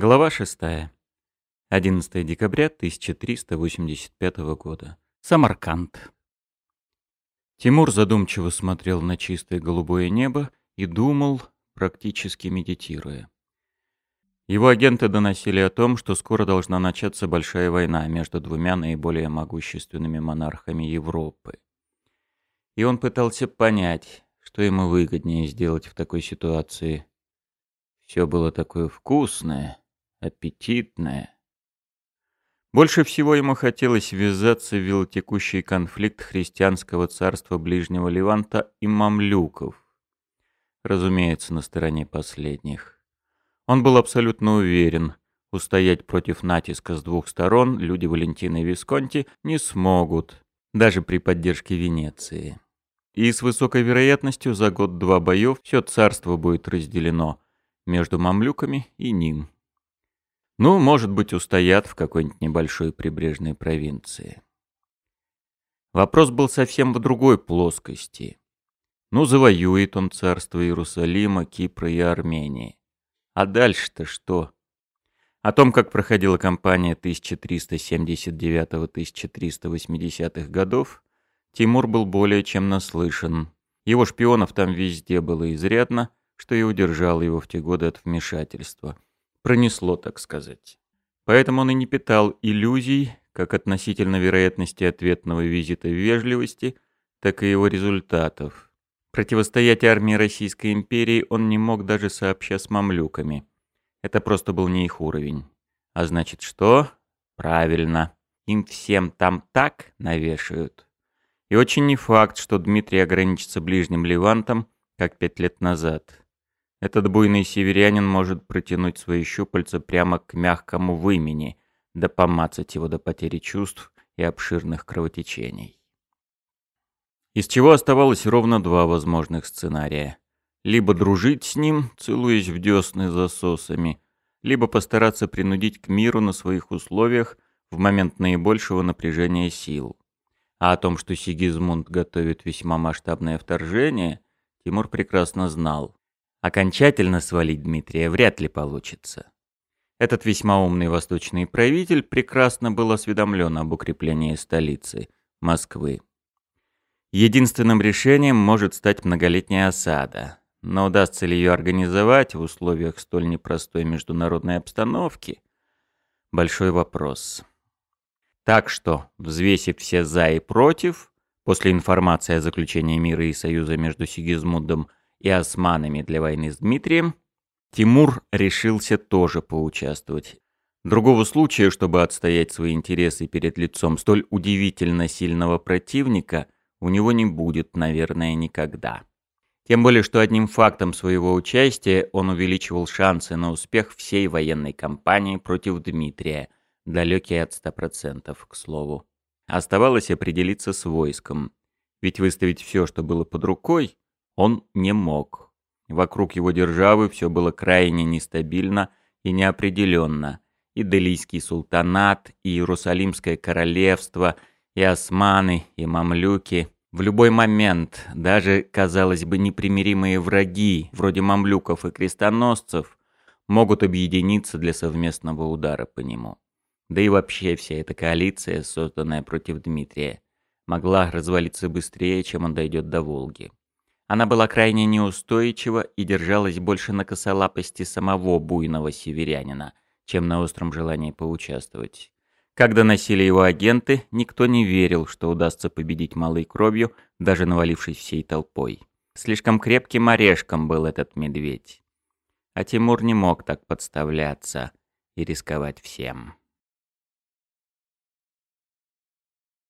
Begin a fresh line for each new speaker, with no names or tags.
Глава 6. 11 декабря 1385 года. Самарканд. Тимур задумчиво смотрел на чистое голубое небо и думал, практически медитируя. Его агенты доносили о том, что скоро должна начаться большая война между двумя наиболее могущественными монархами Европы. И он пытался понять, что ему выгоднее сделать в такой ситуации. Все было такое вкусное, аппетитное. Больше всего ему хотелось ввязаться в велотекущий конфликт христианского царства Ближнего Леванта и мамлюков. Разумеется, на стороне последних. Он был абсолютно уверен, устоять против натиска с двух сторон люди Валентины Висконти не смогут, даже при поддержке Венеции. И с высокой вероятностью за год-два боев все царство будет разделено между мамлюками и ним. Ну, может быть, устоят в какой-нибудь небольшой прибрежной провинции. Вопрос был совсем в другой плоскости. Ну, завоюет он царство Иерусалима, Кипра и Армении. А дальше-то что? О том, как проходила кампания 1379-1380-х годов, Тимур был более чем наслышан. Его шпионов там везде было изрядно, что и удержало его в те годы от вмешательства – Пронесло, так сказать. Поэтому он и не питал иллюзий, как относительно вероятности ответного визита вежливости, так и его результатов. Противостоять армии Российской империи он не мог даже сообща с мамлюками. Это просто был не их уровень. А значит что? Правильно. Им всем там так навешают. И очень не факт, что Дмитрий ограничится ближним Левантом, как пять лет назад. Этот буйный северянин может протянуть свои щупальца прямо к мягкому вымени, да помацать его до потери чувств и обширных кровотечений. Из чего оставалось ровно два возможных сценария. Либо дружить с ним, целуясь в десны засосами, либо постараться принудить к миру на своих условиях в момент наибольшего напряжения сил. А о том, что Сигизмунд готовит весьма масштабное вторжение, Тимур прекрасно знал. Окончательно свалить Дмитрия вряд ли получится. Этот весьма умный восточный правитель прекрасно был осведомлен об укреплении столицы, Москвы. Единственным решением может стать многолетняя осада, но удастся ли ее организовать в условиях столь непростой международной обстановки – большой вопрос. Так что, взвесив все «за» и «против», после информации о заключении мира и союза между Сигизмундом и османами для войны с Дмитрием, Тимур решился тоже поучаствовать. Другого случая, чтобы отстоять свои интересы перед лицом столь удивительно сильного противника, у него не будет, наверное, никогда. Тем более, что одним фактом своего участия он увеличивал шансы на успех всей военной кампании против Дмитрия, далекие от 100%, к слову. Оставалось определиться с войском. Ведь выставить все, что было под рукой, он не мог. Вокруг его державы все было крайне нестабильно и неопределенно. И Делийский султанат, и Иерусалимское королевство, и османы, и мамлюки. В любой момент даже, казалось бы, непримиримые враги, вроде мамлюков и крестоносцев, могут объединиться для совместного удара по нему. Да и вообще вся эта коалиция, созданная против Дмитрия, могла развалиться быстрее, чем он дойдет до Волги. Она была крайне неустойчива и держалась больше на косолапости самого буйного северянина, чем на остром желании поучаствовать. Когда носили его агенты, никто не верил, что удастся победить малой кровью, даже навалившись всей толпой. Слишком крепким орешком был этот медведь. А Тимур не мог так подставляться и рисковать всем.